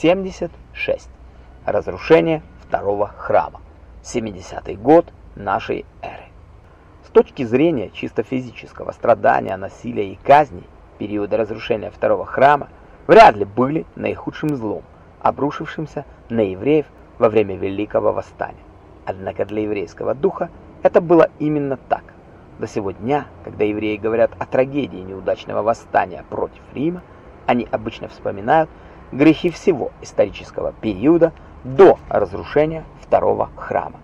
76. Разрушение второго храма. 70-й год нашей эры. С точки зрения чисто физического страдания, насилия и казни, периоды разрушения второго храма вряд ли были наихудшим злом, обрушившимся на евреев во время Великого Восстания. Однако для еврейского духа это было именно так. До сего дня, когда евреи говорят о трагедии неудачного восстания против Рима, они обычно вспоминают грехи всего исторического периода до разрушения второго храма.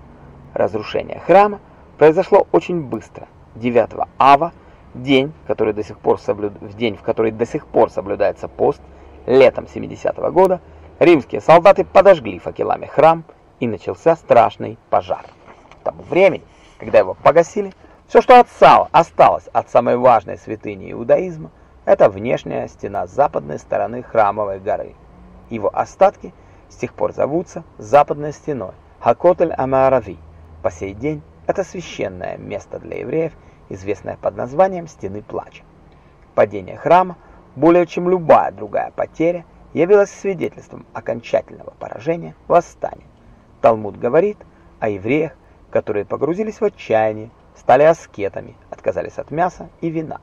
Разрушение храма произошло очень быстро. 9 ава, день, который до сих пор соблюд... в день, в который до сих пор соблюдается пост, летом 70 -го года, римские солдаты подожгли факелами храм, и начался страшный пожар. К тому времени, когда его погасили, все, что отстало, осталось от самой важной святыни иудаизма, это внешняя стена западной стороны храмовой горы. Его остатки с тех пор зовутся западной стеной Хакотель-Амаарави. По сей день это священное место для евреев, известное под названием Стены Плача. Падение храма, более чем любая другая потеря, явилось свидетельством окончательного поражения восстания. Талмуд говорит о евреях, которые погрузились в отчаяние, стали аскетами, отказались от мяса и вина.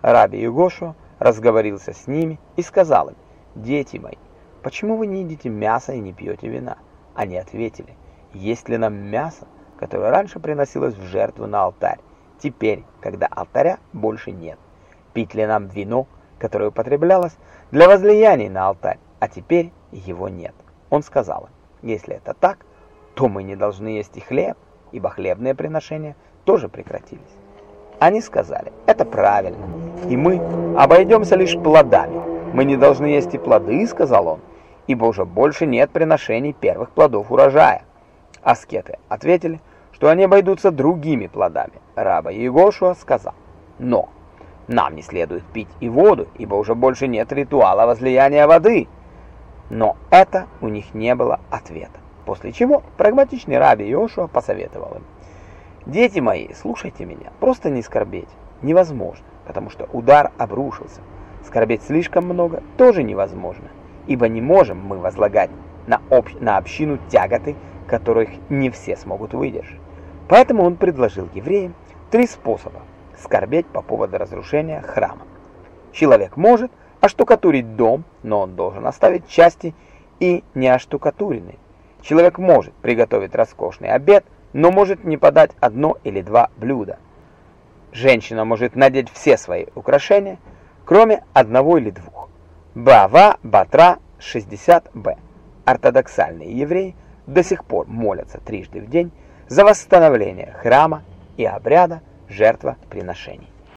Раби Югошуа разговорился с ними и сказал им, «Дети мои, почему вы не едите мясо и не пьете вина?» Они ответили, «Есть ли нам мясо, которое раньше приносилось в жертву на алтарь, теперь, когда алтаря больше нет? Пить ли нам вино, которое употреблялось для возлияний на алтарь, а теперь его нет?» Он сказал им, «Если это так, то мы не должны есть и хлеб, ибо хлебные приношения тоже прекратились. Они сказали, это правильно, и мы обойдемся лишь плодами. Мы не должны есть и плоды, сказал он, ибо уже больше нет приношений первых плодов урожая. Аскеты ответили, что они обойдутся другими плодами. Раба Егошуа сказал, но нам не следует пить и воду, ибо уже больше нет ритуала возлияния воды. Но это у них не было ответа. После чего прагматичный раби Йошуа посоветовал им, Дети мои, слушайте меня, просто не скорбеть невозможно, потому что удар обрушился. Скорбеть слишком много тоже невозможно, ибо не можем мы возлагать на, общ... на общину тяготы, которых не все смогут выдержать. Поэтому он предложил евреям три способа скорбеть по поводу разрушения храма. Человек может оштукатурить дом, но он должен оставить части и не оштукатуренные. Человек может приготовить роскошный обед, но может не подать одно или два блюда. Женщина может надеть все свои украшения, кроме одного или двух. Бава Батра 60Б. Ортодоксальные евреи до сих пор молятся трижды в день за восстановление храма и обряда жертвоприношений.